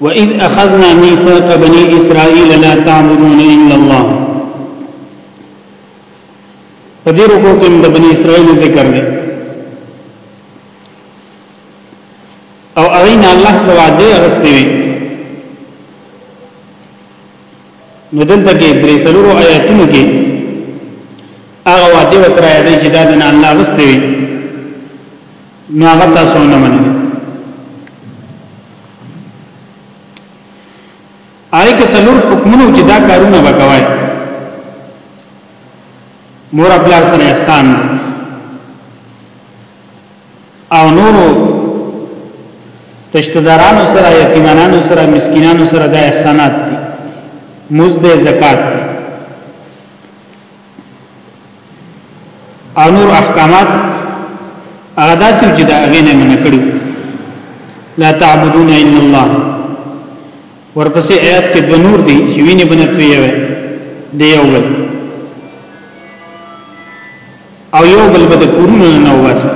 وَإِذْ أَخَذْنَا مِيثَاقَ بَنِي إِسْرَائِيلَ لَا تَعْبُدُونَ إِلَّا اللَّهَ په دې رکو کې د بنی اسرائیل ذکر دی او هغه نه الله سوا دې اغستې وي نو دلته کې درې سلورو آیاتونو کې هغه وعده وترایا دی چې دا د الله اغستې وي نو هغه تاسو نه مني آی که سلور حکمونه چې دا کارونه وکوي مور خپل سره احسان او نورو رشتدارانو سره یتیمانانو سره مسکینانو سره دا احسانات دي مزد زکات او نور احکامات هغه داسې چې دا غینه منه کړو لا تعبدون الا الله ورپسې آیات کې د نور دی چې ویني بنتوي یو دی یو بل او یو بل به د کورونو نه واسه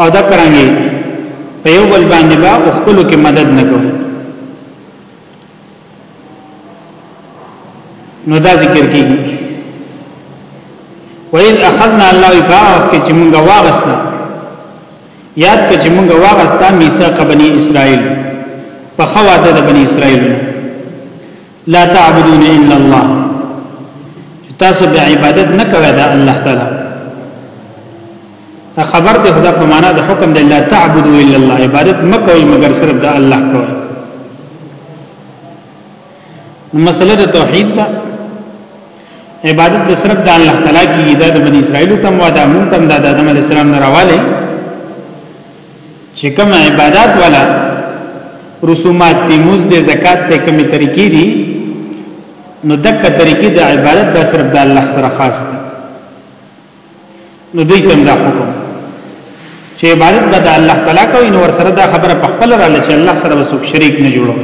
او دا کرانګي په یو بل باندې با خپل کې مدد نه کوي نو دا ذکر کیږي وَإِذْ أَخَذْنَا اللَّهُ بَعَضَ چې موږ واغسنا یاد کړه چې موږ واغستا میثاق بنی اسرائیل په خواته د بنی اسرائیل لا تعبدون الا الله تاسو به عبادت نه کوئ دا الله تعالی خبر ته خدا په معنا د حکم دی لا تعبدوا الا الله عبادت مکوئ مگر صرف د الله کوئ مسله د توحید ده عبادت د صرف د الله تعالی کی ده د بنی اسرائیل تم و د مون تم د آدم علی السلام نه راواله چې کوم عبادت والا رسومات دی موز د زکات ته کومې طریقې دي نو دغه طریقې د عبادت د صرف د الله سره خاص دي نو دوی تم دا حکم چې عبادت به د الله تعالی کوي نو ورسره دا خبره په خپل را لچ الله سره وسوک شریک نه جوړو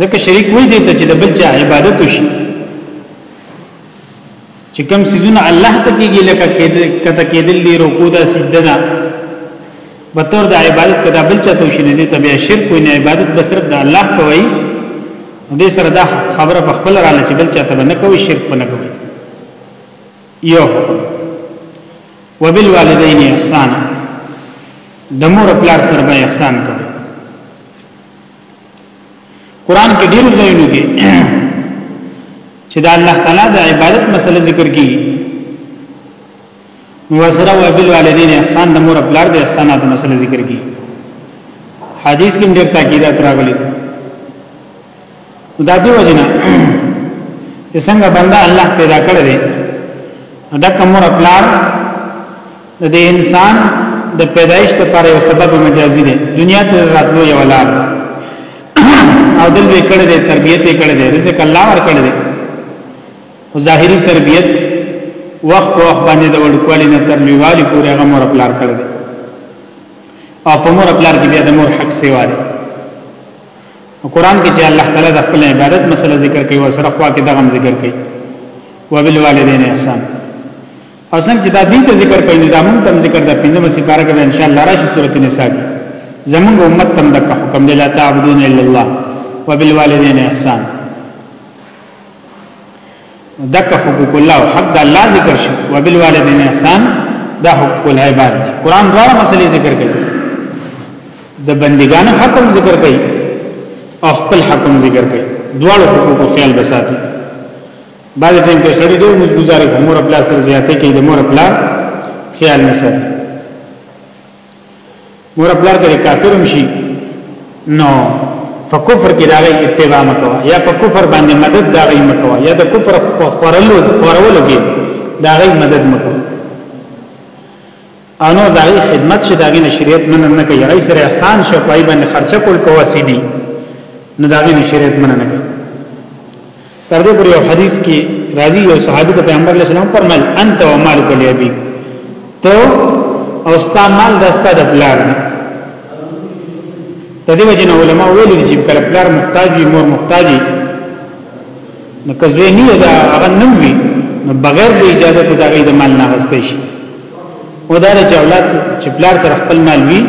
ځکه شریک وې دي ته چې د بل چا عبادت وشي چې کوم سيزونه الله ته کېږي لکه کته کېدل دي رکوع دا سجده په تور د عبادت کدا بل چا ته شنه دي تبیا شرک وي نه عبادت به صرف د الله کوي دې سره دا خبره په خپل را لچ بل چا ته نه کوي شرک نه کوي یو وبالوالدین احسان د مور خپل سره به احسان کوي قران کې ډیر ځایونه کې چې د الله تعالی د عبادت مسله ذکر کیږي وسره وبال والدین احسان د مور بلار د احسانات مسله ذکر کی حدیث کې ډېر تاکیدات راغلي دا دی وجنه چې څنګه بنده الله پیدا کړی دی دا کوم خپلار د دې انسان د پیدایش لپاره یو سبب مجازي دی دنیا ته راتلو یو لار او دل وکړه دې تربيته کړه دې رزق الله ور کړه دې خو ظاهري تربیت وخت په وخت باندې د وړوکوالي نه تر لویوالي پورې هغه مور پلار کړی دی او په مور پلار کې بیا د مور حق سیوا دی قرآن کې چې الله تعالی د خپل عبادت مسله ذکر کوي او سره خوا کې دغه ذکر کوي وبالوالدین احسان او څنګه چې دا دې ته ذکر کوي دا مونږ تم ذکر دا پنځمه سپاره کې ان شاء الله راشي سورته نساء کې زمونږ امت تم د حکم دی لا تعبدون الا الله وبالوالدین احسان دک حقوق الله او حق د الله ذکر شو وبالوالدین احسان دا حقوق العباد دی قران دواړه مسلې ذکر کړي د بندګانو حق هم ذکر کړي او خپل حق هم ذکر کړي دواړه حقوق خیال بساتي بعد ټیم کې سړی ډېر مزګزار کومور خپل سر زیاتې کوي د مور خپل خیال نه ساتي مور خپل کړي کافر شي نو په کفر کې داغه اتباع مکو یا په کفر باندې مدد داغه مکو یا د کفر خورلو خورولو کې داغه مدد مکو انو داغه خدمت شي داغه نشریت من نه کوي هغه سره احسان شو پای باندې خرچه کول کواسي دي نو داغه نشریت من نه کوي تر دې پورې یو حدیث کې راځي یو صحابي ته پیغمبر علیه السلام فرمایل انت و مالک الیبی ته او ستا مال د ستا د پلار دی د دې وجنه علما ویلي چې کله پلار محتاج وي مور محتاج وي نو کزوی نه دا هغه نوم وي نو بغیر د اجازه ته دغه د مال نه غستې شي او دا چې اولاد چې پلار سره خپل مال وي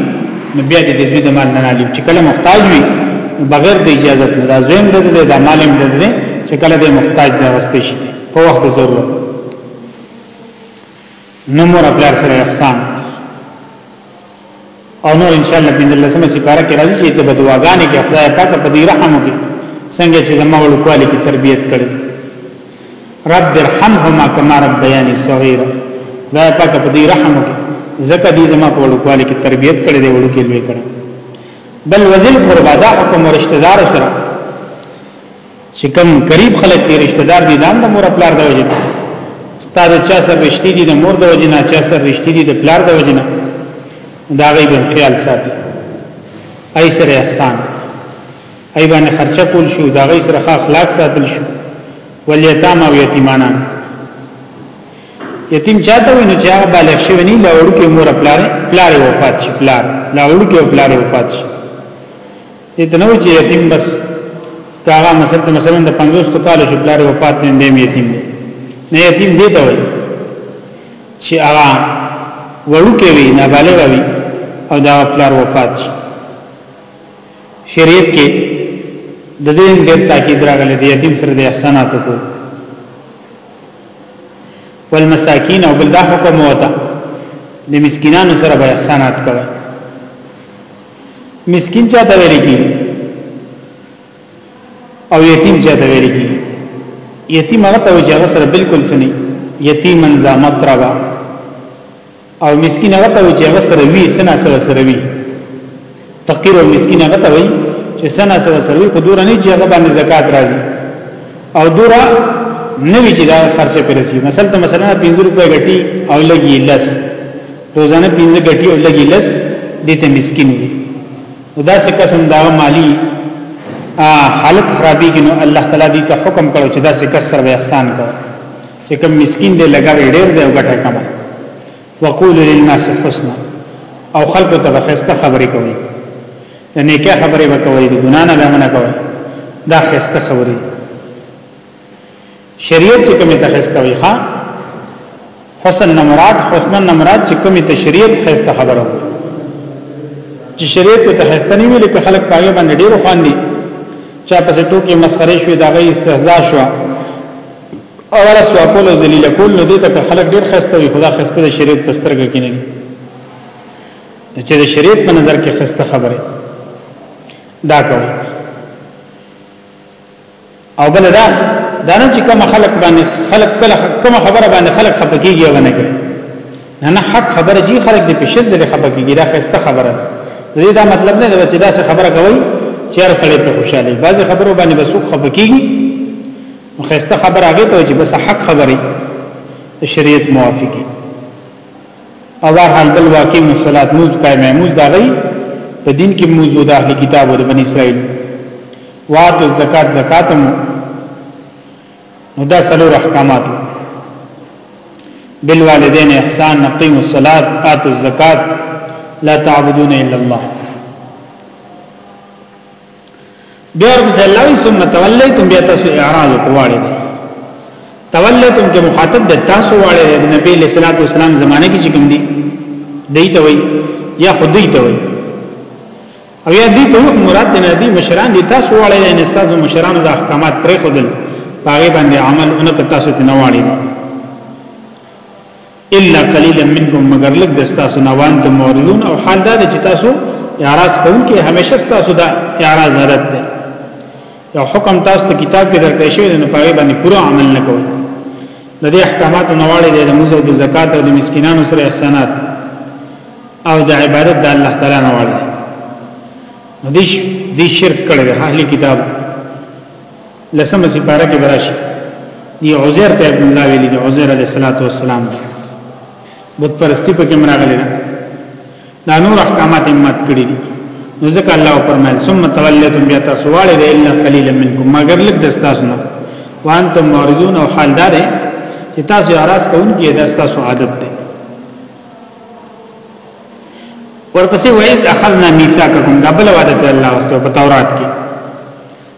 نو بیا دې زوی د مال نه نه چې کله محتاج وي بغیر د اجازه نه دا زویم د دې د مال هم د دې چې کله دې محتاج دی واستې شي په وخت ضرورت نو مور خپل سره احسان او نور ان شاء الله په لسمه سپاره کې راځي چې د بدواګانې کې خدای پاک په دې رحم وکړي څنګه چې زموږ ولکوالي کې تربيت کړي رب ارحمهما كما ربياني صغيرا خدای پاک په دې رحم وکړي زکه دې زموږ ولکوالي کې تربيت کړي دی ولکې لوي کړي بل وزن قربا دا حکم رشتہ دار سره چې کوم غریب خلک دي رشتہ دار دي دام د مور پلار د وجه استاد چا سره رشتي دي د مور د وجه نه چا سره رشتي دي د پلار د وجه نه دا غي به خیال ساتي ای سره احسان ای باندې خرچه کول شو دا غي سره اخلاق ساتل شو ولیتام او یتیمانان یتیم چاته ویني چې هغه بالغ شوی نه لاوړو کې مور پلار پلار وفات شي پلار لاوړو کې پلار وفات شي دې تنو چې یتیم بس کاغه مثلا مثلا د 50 کال چې بلاره وفات نه دی یتیم نه یتیم دی ته وایي چې هغه وړوکې وي نابالغ وي او دا پلار وفات شي شریعت کې د دې ډېر تاکید راغلی دی یتیم سره د احسانات کو والمساکین او بل دا حکم وتا د مسکینانو سره به احسانات کوي مسكين چا ته ویل کی او یتیم چا ته ویل کی یتیم هغه ته چې هغه سره بالکل سني یتیمن ذا متربا او مسکین هغه ته چې هغه سره وی سنا سره سره وی فقیر او مسکین هغه ته وی چې سنا سره سره وی خدور نه چې هغه باندې زکات راځي او دورا نوی چې دا خرچه پر رسی مثلا ته مثلا 50 روپے غټي او لګي لس روزانه پنځه غټي او لګي لس دې ته مسكين وي دا څه قسم دا مالی حالت خرابي کې نو الله تعالی دې ته حکم کړو چې دا څه کسر به احسان کړو چې کوم مسكين دې لګاوي ډېر دې غټه کما وقول للناس حسنا او خلق ته بخسته خبرې کوي د نیکه خبرې وکوي د ګنا نه به منه کوي دا خسته خبرې شریعت چې کومه تخسته وي ښا حسن نه مراد حسن نه مراد چې کومه ته شریعت خسته خبره وي چې شریعت ته خسته نه وي لکه خلک پایو باندې ډیرو خواندي چا پسې ټوکی مسخره شوې دا غي استهزاء شو او رسوا کول او ذلیل کول نو دې ته خلک ډیر خسته وي خدا خسته د شریعت په سترګه کې نه چې د شریعت په نظر کې خسته خبره دا کوي او بل دا دا نه چې کوم خلق باندې خلق کله کوم خبره باندې خلق خپکیږي ونه کوي نه نه حق خبره جی خلق دې په شد لري خپکیږي دا خسته خبره دې دا مطلب نه دی چې دا څه خبره کوي چې هر سړی په خوشاله بعضي خبرو باندې بسوک خپکیږي خسته خبره هغه ته چې بس حق خبره شریعت موافقه او بهر حال بل واقع مصلات موز قائمه موز دا غي په دین کې موز د اهل کتاب او د بنی اسرائیل وات الزکات زکات مو نو دا سلور احکامات بالوالدین احسان نقیم الصلاۃ آت الزکات لا تعبدون الا الله بیا رب صلی الله علیه وسلم تولیتم بیا تاسو اعراض کوواړي تولیتم کې مخاطب د تاسو واړي د نبی له صلوات والسلام زمانه کې چې کوم دي دی ته وای یا خدای ته وای او یا دې ته مراد نه دي مشران دي تاسو واړي نه تاسو مشران د احکامات پرې خدل پاګې باندې عمل اونکه تاسو ته نه واړي الا قليلا منكم مگر لګ دستاسو نه وان ته موردون او حال دا چې تاسو اعراض کوونکې همیشه تاسو دا اعراض عادت ده یو حکم تاسو ته کتاب کې درکړی شوی نو پاره باندې پوره عمل نه کوئ د دې احکامات نواړې د موزه د زکات او د مسکینانو سره احسانات او د عبادت د الله تعالی نواړې دیش دی شرک کړی د اهلی کتاب لسمه سپاره کې براشي دی عزیر ته ابن الله ویلی دی عزیر علیه الصلاۃ والسلام بت پرستی په کې مراغلی دا نور احکامات مات کړی دي نو ځکه الله فرمایل ثم تولیتم بیا تاسو واړی دی الا قلیل منکم مگر لږ د تاسو نه وانتم معرضون او حال دار چې تاسو اراس کوونکی د تاسو عادت دی ورپسې وایز اخذنا میثاقکم دا بل وعده الله واستو په تورات کې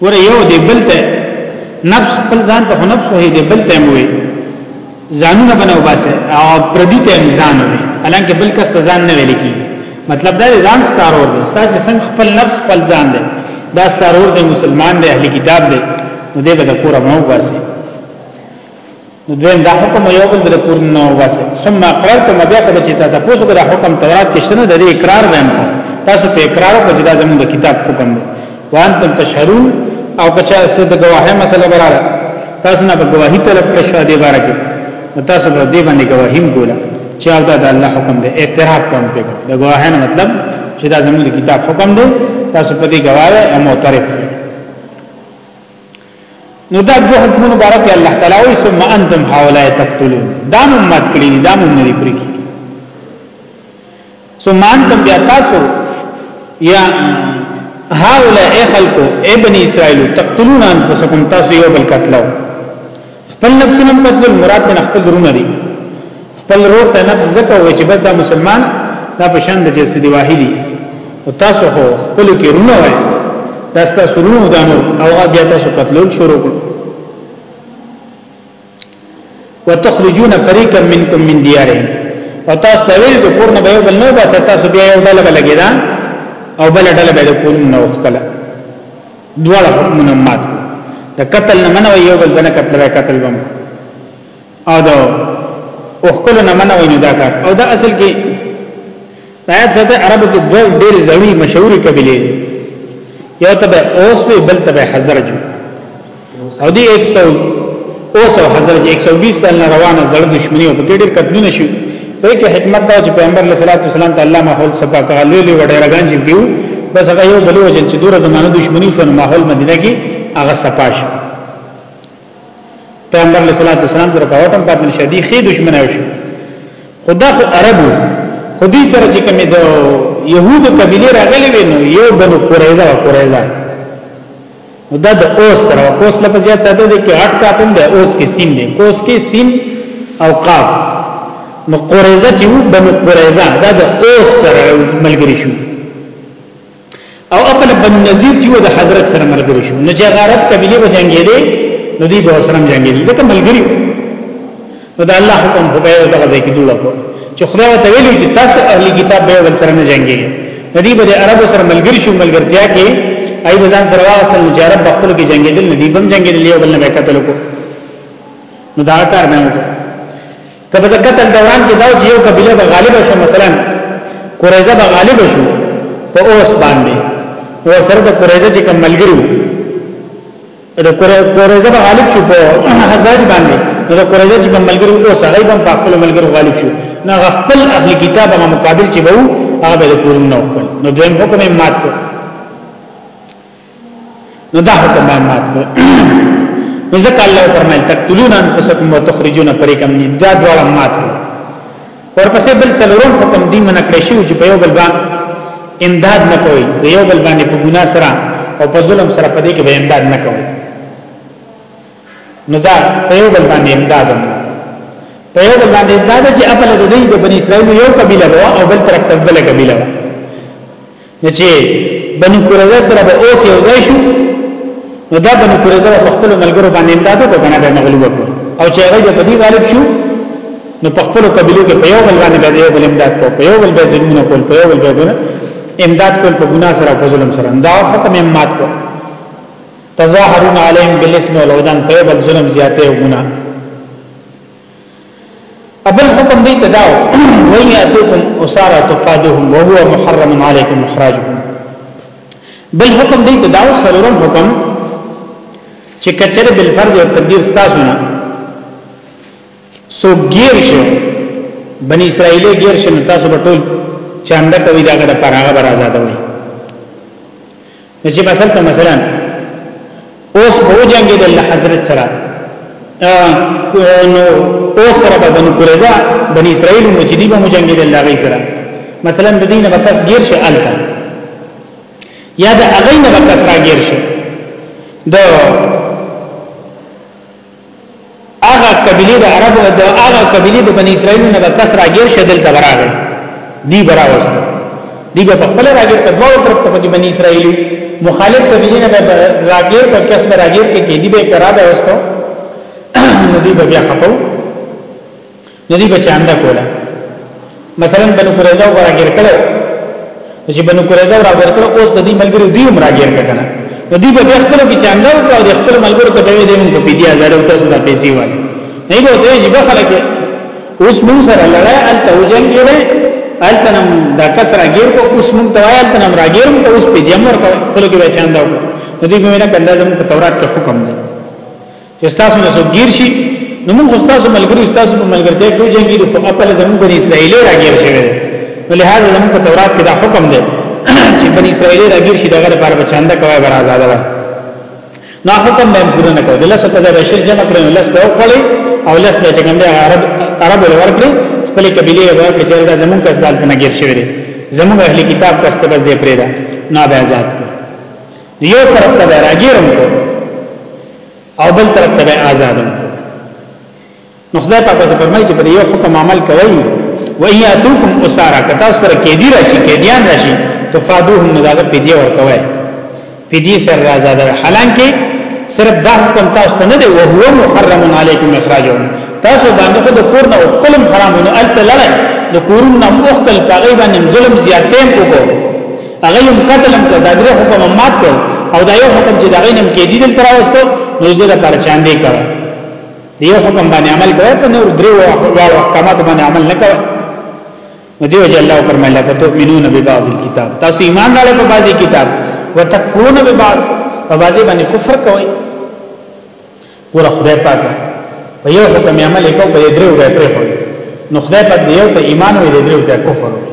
ور یو دی بل ته نفس خپل ځان ته نفس وې دی بل ته وې ځانونه بنو باسه او پردي ته ځان وې الانکه بل کس ته ځان نه ویل کی مطلب دا ځان ستارو دی ستاسو څنګه خپل نفس خپل ځان دی دا ستارو دی مسلمان دی اهل کتاب دی نو دې به د کوره مو باسه نو دویم دا حکم یو بل بل پور نه واسه ثم اقررتم بیا کله چې تاسو پوسو دا حکم تورات کې شنه د اقرار ویم تاسو په اقرار او جدا زموږ د کتاب حکم دی وانتم تشهدون او کچا است د گواهه مسله براله تاسو نه په گواهی طلب کې شاده بارکه تاسو په دې باندې گواهیم کوله چې او دا د الله حکم دی اعتراف کوم په دا گواهه نه مطلب چې دا زموږ کتاب حکم دی تاسو په دې گواهه او معترف نو دا دوه حکمونو باره کې الله تعالی وایي ثم انتم هؤلاء تقتلون دا امت کړی دا مونږ نه پرې کی ثم انتم بیا تاسو یا هؤلاء خلقو ابن اسرائیل تقتلون انفسکم تاسو یو بل قتلو خپل نفسونه قتل مراد نه خپل درونه دي خپل روح ته نفس زکه وای چې بس دا مسلمان دا پشان د جسد واحدی او تاسو خو خپل کې رونه وای دا تاسو رونه دا نور او بیا تاسو قتلول شروع کړو وتخرجون فريقا منكم من ديارهم او تاسو ته ویل چې کور نه به بل نه بس تاسو بیا یو ډله بلګی دا او بل ډله به کور نه وختله دواړه حکمونه مات د قتل نه منو یو بل بنه قتل وای قتل بم او دا او خپل نه منو نه دا کار او دا اصل کې آیات زده عربو کې دوه ډېر زوی مشهور قبيله یو تبع اوس وی بل تبع حزرج او دی 100 اوس او حزرج 120 سال روانه زړه دښمنی او په ډېر قتلونه شو دې کې حکمت دا چې پیغمبر علیه الصلاۃ والسلام ته الله ماحول سپا کړل لوی لوی وړه رګان چې دیو بس هغه یو بل وجل چې دوره زمانه دښمنی شو ماحول مدینه کې هغه سپا شو پیغمبر علیه الصلاۃ والسلام تر کاوټم پاتن شدی خې دښمنه شو خدا خو عربو خودي سره چې کومې د يهودو قبيله راغلي وي نو یو بنو قريزه او قريزه نو دا د اوس سره اوس لپاره زیات ساده دی کې غټ کا کوم دی اوس کې سین دی اوس کې سین او قاف نو قریزه چې وو بنو قریزه دا د اوس سره ملګری شو او خپل بن نذیر چې وو د حضرت سره ملګری شو نو چې غارت قبيله به جنگي دي نو دی به سره جنگي دي ځکه ملګری نو دا الله حکم خو به دغه ځای کې جوړ کړو چې خدای ته ویلو چې تاسو اهلي کتاب به ول سره نه جنگي ندی به عربو سره ملګری شو ملګرتیا کې ای بزان سره واستل چې عرب خپل کې جنگي دل ندی بم جنگي دل یو بل نه قتل کو نو دا کار نه وکړو کله د قتل دوران کې دا چې یو قبيله به غالب شو مثلا قریزه به غالب شو په اوس باندې او سره د قریزه چې کوم ملګری د قریزه به غالب شو په حضرت باندې نو د قریزه چې کوم ملګری وو سړی به په خپل ملګرو غالب شو نه خپل اهل کتاب هغه مقابل چې وو هغه به پورن نه وکړ نو دویم حکم یې مات کړ نو دا حکم یې مات کړ نو ځکه الله فرمایل تقتلون انفسکم وتخرجون فريقا من دا ډول مات کړ ورپسې بل څلورم حکم دی منع کړی شوی چې په یو بل باندې امداد نه کوي د یو بل باندې په ګنا سره او په ظلم سره په دې کې به امداد نه کوي نو دا په یو بل باندې امداد نه په یو بل باندې امداد چې خپل د دې د بنی اسرائیل یو قبيله وو او بل طرف ته بل قبيله وو نو چې بنو قریظه سره به اوس یو ځای شو نو دا بنو قریظه په خپل ملګرو باندې امداد وکړ کنه به مغلوب کړ او چې هغه په دې غالب شو نو په خپل قبيله کې په یو بل باندې به یو بل امداد کو په یو بل به ظلمونه کول په یو بل به ګناه امداد کول په ګناه سره په ظلم سره دا حکم امات کو تظاهرون علیهم بالاسم والعدوان په یو بل ظلم زیاته او ګناه ابل حکم دی تداو وی اتوکم اسارا تفادوهم وهو محرم علیکم اخراجهم بل حکم دی تداو سلورم حکم چې کچر بل فرض او تقدیر ستاسو نه سو گیر شو بنی اسرائیل گیر شو تاسو په ټول چاندا کوي داګه د پرهغه بر آزاد وي نو چې مثلا ته مثلا اوس به جنگي د حضرت سره نو اوس سره به بنو قریظه بنی اسرائیل مو چې دی به جنگي د الله سره مثلا د دینه بکس غیر شي الته یا د اغینه بکس را غیر شي د هغه قبيله د عربو د هغه قبيله د بنی اسرائیل نه بکس راګیر شدل تبراغه دی براوست دی په خپل راګیر په دوه طرف ته کې بنی اسرائیل مخالف قبيله نه راګیر په کس راګیر کې کې دی به قرار اوستو نو دی بیا خپو نو دی بچاندا کولا مثلا بنو قریظه وراګر کړو چې بنو قریظه وراګر کړو اوس د دې ملګرو دی هم راګر کړه نو دی به خپل کې چاندا او د خپل ملګرو ته دی موږ په دې هزار او تاسو د پیسې والے نه به ته چې به خلک اوس موږ سره لړای ال توجن کې ده ال تنم دا کس راګر کو اوس موږ ته وایل تنم راګر کو اوس په دې امر کو خپل کې چاندا نو دی به نه کنده زموږ په تورات کې حکم دی چې تاسو نه څوک گیر شي نو موږ تاسو ملګری تاسو په ملګرتیا کې جنگي د خپل زمون بنی اسرائیل راګیر شوی دی نو لہذا زمون په تورات کې دا حکم دی چې بنی اسرائیل راګیر شي دغه لپاره بچاندا کوي بر آزاد وي نو حکم به پوره نه کوي لسه په دغه شل جمع کړو لس په خپل او لس به څنګه دی عرب عرب ورکړي خپل قبيله ورکړي چې دا زمون کس دال په نګیر شوی دی زمون اهلي کتاب کس ته بس دی پرېدا نه به آزاد نو یو طرف ته راګیرم کو او بل طرف ته آزادم نو خدای پاک ته فرمایي چې پر یو حکم عمل کوي و ایاتوکم اسارا کتا سره کې دی راشي کې دیان راشي تفادوهم نو داغه پیډیا ورکوي پیډی سر آزاد حالانکه صرف دا حکم تاسو ته نه دی او هو محرم علیکم اخراجهم تاسو باندې خو د کور نه او قلم حرام نه الته لړ د کورونه مختل پاغي باندې ظلم زیاتې کوو هغه هم قتل هم کړ دا درې حکم مات کړ او دا یو حکم چې دا غینم کې دي دلته راوستو نو دې لپاره چاندې کړ دی یو حکم باندې عمل کړ ته نور درې واړو احکامات باندې عمل نه کړ نو دیو جل الله فرمایله ته تؤمنون ببعض الكتاب تاسو ایمان راړې په بعضي کتاب وتکفرون ببعض په بعضي باندې کفر کوئ ګور خدای پاک په یو حکم عمل کو په درو به پرې خو نو خدای پاک یو ته ایمان وې درو ته کفر وې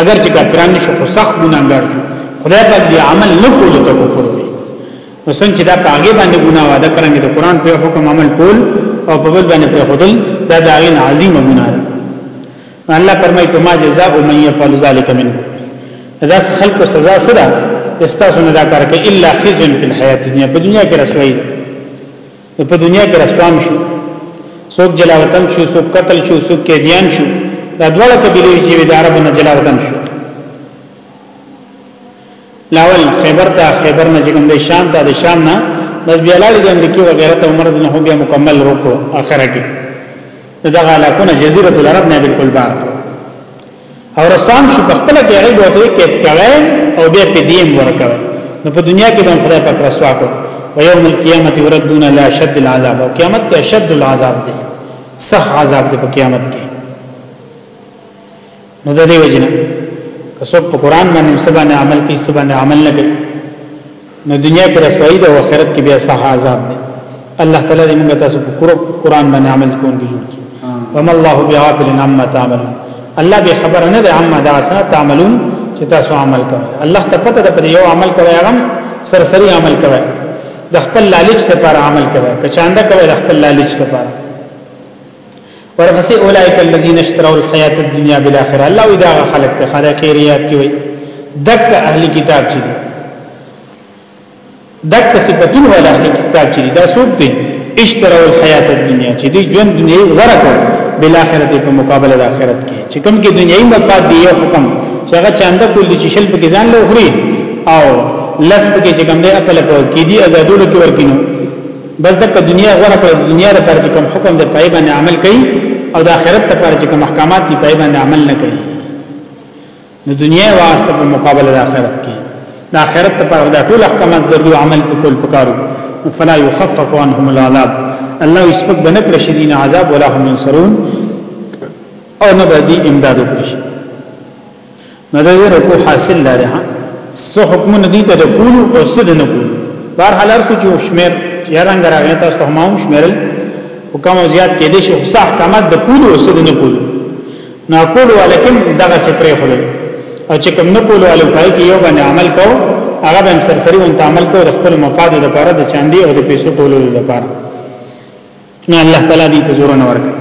اگر چې کافران شو خو سخت ګناګار شو خدای پاک دی عمل نه کول ته کفر وي نو څنګه دا پاګه باندې ګناه واده کرانګي د قران په حکم عمل کول او په بل باندې په خدل دا د عین عظیمه ګناه ده الله فرمایي په ما جزاء من يفعل ذلك من دا خلق سزا سره استاسو نه دا کار کوي الا خزن فی الحیات دنیا په دنیا کې رسوي نو په دنیا کې رسوام شو څوک جلا وطن شو څوک قتل شو څوک قیدیان شو دا ډول قبیله چې د عربو نه جلا وطن شو لاول خیبر ته خیبر نه جګم د شام ته د شام نه بس بیا لاړ دي امریکای و غیرت عمر دې نه بیا مکمل روکو اخره کې دا غلا کو نه جزیره العرب نه بالکل بار او رسوام شي په خپل کې هغه بوته کې کوي او به په دیم ورکوي نو په دنیا کې به خدای پاک رسوا کو او یوم القیامت وردون لا شد العذاب او قیامت ته شد العذاب دی صح عذاب دی په قیامت کې نو د دې وجنه که څوک په قران باندې سبانه عمل کوي سبانه عمل نه کوي نو دنیا کې رسوایی ده او آخرت کې بیا سخت عذاب ده الله تعالی دې موږ تاسو په قرآن باندې عمل کوونکي جوړ کړي وما الله بغافل عما تعملون الله به خبر نه ده عما داسا تعملون چې تاسو عمل کوئ الله ته پته ده پر یو عمل کوي هغه سرسری عمل کوي د خپل لالچ لپاره عمل کوي کچاندا کوي د خپل لالچ لپاره ورپسې اولایک الذین اشتروا الحیات الدنیا بالاخره الله وی دا خلق ته خلق خیریات کی وی دک اهل کتاب چي دک صفاتون ول اهل کتاب چي دا سوق دي اشتروا الحیات الدنیا چې دی ژوند دنیا ورکو بالاخره په مقابله د آخرت کې چې کوم کې دنیوي مفاد دی یو حکم چې هغه چاند کول دي چې شل په ځان له خوري او لس په کې چې کوم دی خپل په کې دي آزادولو کې ورکینو بس د دنیا غوړه کړ د دنیا لپاره چې کوم حکم د پای باندې عمل کوي او د آخرت لپاره چې کوم احکامات دی پای باندې عمل نه کوي نو دنیا واسطه په مقابله د آخرت کې د آخرت لپاره د ټول احکامات ضروري عمل په کول پکارو فلا يخفف عنهم العذاب الله يسبق بنکر شدین عذاب ولا هم ينصرون او نه به دي امداد وکړي نو د دې رکوع حاصل لري ها څه حکم نه دي ته د کول او څه نه کول بهر حال ارسو چې شمیر یا رنگ راغی تاسو ته هم شمیرل او کوم زیات کې دي شو صح کمت د کول او څه نه کول نه کول ولیکن دغه څه پرې خل او چې کوم نه کول ولې پای کې یو باندې عمل کو هغه به سرسری اون عمل کو د خپل مفاد لپاره د چاندي او د پیسو کولو لپاره نه الله تعالی دې تزور نه ورکړي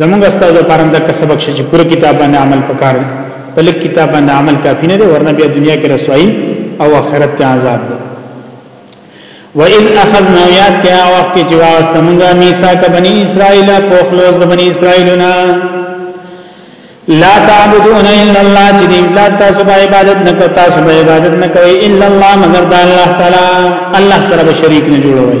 زمونږ استاد لپاره د کسبک چې پوره کتاب باندې عمل پکار دی په لک کتاب باندې عمل کافی نه دی ورنه بیا دنیا کې رسوایی او آخرت کې عذاب دی وَإِذْ أَخَذْنَا يَادْ كَا وَقْتِ جِوَاز تَمُنْغَا مِيثَاقَ بَنِي إِسْرَائِيلَ پوخلوز د بنی اسرائیلنا لا تعبدون الا الله چې دې لا تاسو به عبادت نه کوي تاسو به عبادت نه کوي الا الله مگر د الله تعالی الله سره به شریک نه جوړوي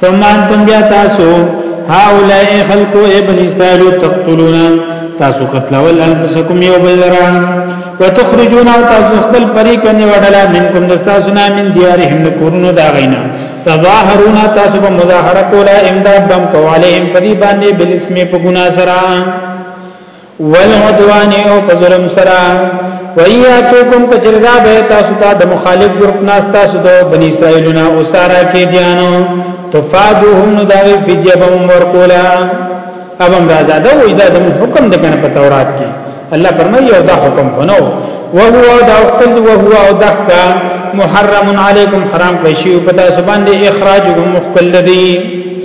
ثم انتم بیا تاسو هؤلاء خلقو ابن اسرائیل تقتلون تاسو قتلول انفسکم یو بل را وتخرجون تاسو خپل فریق نه وډلا منکم دستاسو نه من دیارهم کورونو دا غینا تظاهرون تاسو په مظاهره کوله امداد بم کوالهم پری باندې بالاسم په ګنا سره والعدوان او په ظلم سره ویاتوکم کچردا به تاسو ته د مخالف ګروپ ناس تاسو د بنی اسرائیلونه او سارا کې دیانو تفادهم نو دا وی فدیه به ورکولا ابم دا زاده وې دا زمو حکم د کنه په تورات کې الله فرمایي او دا حکم بنو وهو دا قل وهو او دحکا محرم علیکم حرام کړی شی په تاسو باندې اخراجکم مخکل دی